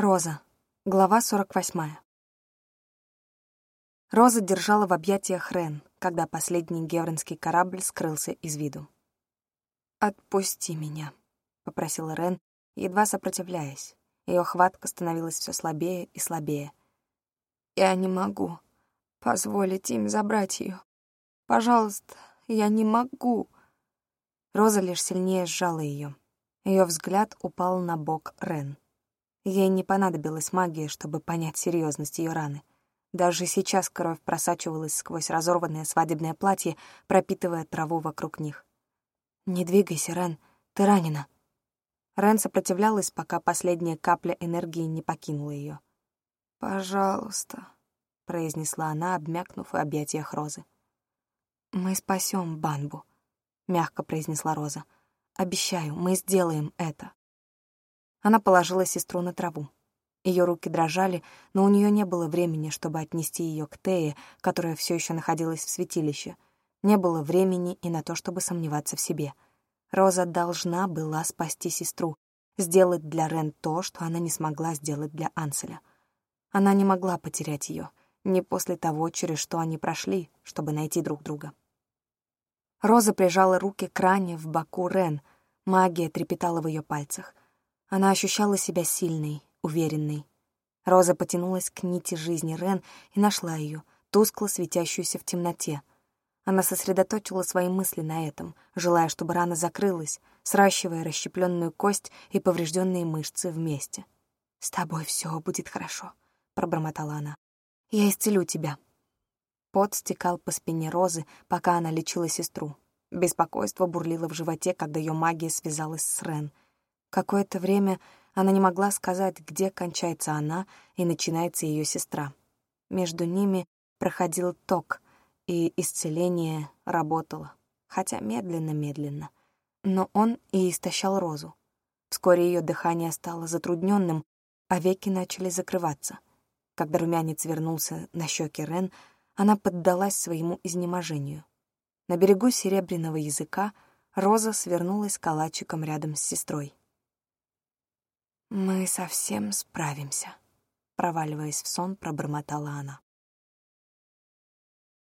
Роза. Глава 48. Роза держала в объятиях Рен, когда последний гевронский корабль скрылся из виду. «Отпусти меня», — попросила Рен, едва сопротивляясь. Ее хватка становилась все слабее и слабее. «Я не могу позволить им забрать ее. Пожалуйста, я не могу». Роза лишь сильнее сжала ее. Ее взгляд упал на бок Рен. Ей не понадобилась магия, чтобы понять серьезность ее раны. Даже сейчас кровь просачивалась сквозь разорванное свадебное платье, пропитывая траву вокруг них. «Не двигайся, Рен, ты ранена». Рен сопротивлялась, пока последняя капля энергии не покинула ее. «Пожалуйста», — произнесла она, обмякнув в объятиях Розы. «Мы спасем Банбу», — мягко произнесла Роза. «Обещаю, мы сделаем это». Она положила сестру на траву. Ее руки дрожали, но у нее не было времени, чтобы отнести ее к Тее, которая все еще находилась в святилище. Не было времени и на то, чтобы сомневаться в себе. Роза должна была спасти сестру, сделать для Рен то, что она не смогла сделать для Анселя. Она не могла потерять ее, не после того, через что они прошли, чтобы найти друг друга. Роза прижала руки к ране в боку Рен, магия трепетала в ее пальцах. Она ощущала себя сильной, уверенной. Роза потянулась к нити жизни Рен и нашла ее, тускло светящуюся в темноте. Она сосредоточила свои мысли на этом, желая, чтобы рана закрылась, сращивая расщепленную кость и поврежденные мышцы вместе. «С тобой все будет хорошо», — пробормотала она. «Я исцелю тебя». Пот стекал по спине Розы, пока она лечила сестру. Беспокойство бурлило в животе, когда ее магия связалась с Рен — Какое-то время она не могла сказать, где кончается она и начинается ее сестра. Между ними проходил ток, и исцеление работало, хотя медленно-медленно. Но он и истощал Розу. Вскоре ее дыхание стало затрудненным, а веки начали закрываться. Когда румянец вернулся на щеки Рен, она поддалась своему изнеможению. На берегу серебряного языка Роза свернулась калачиком рядом с сестрой. «Мы совсем справимся», — проваливаясь в сон, пробормотала она.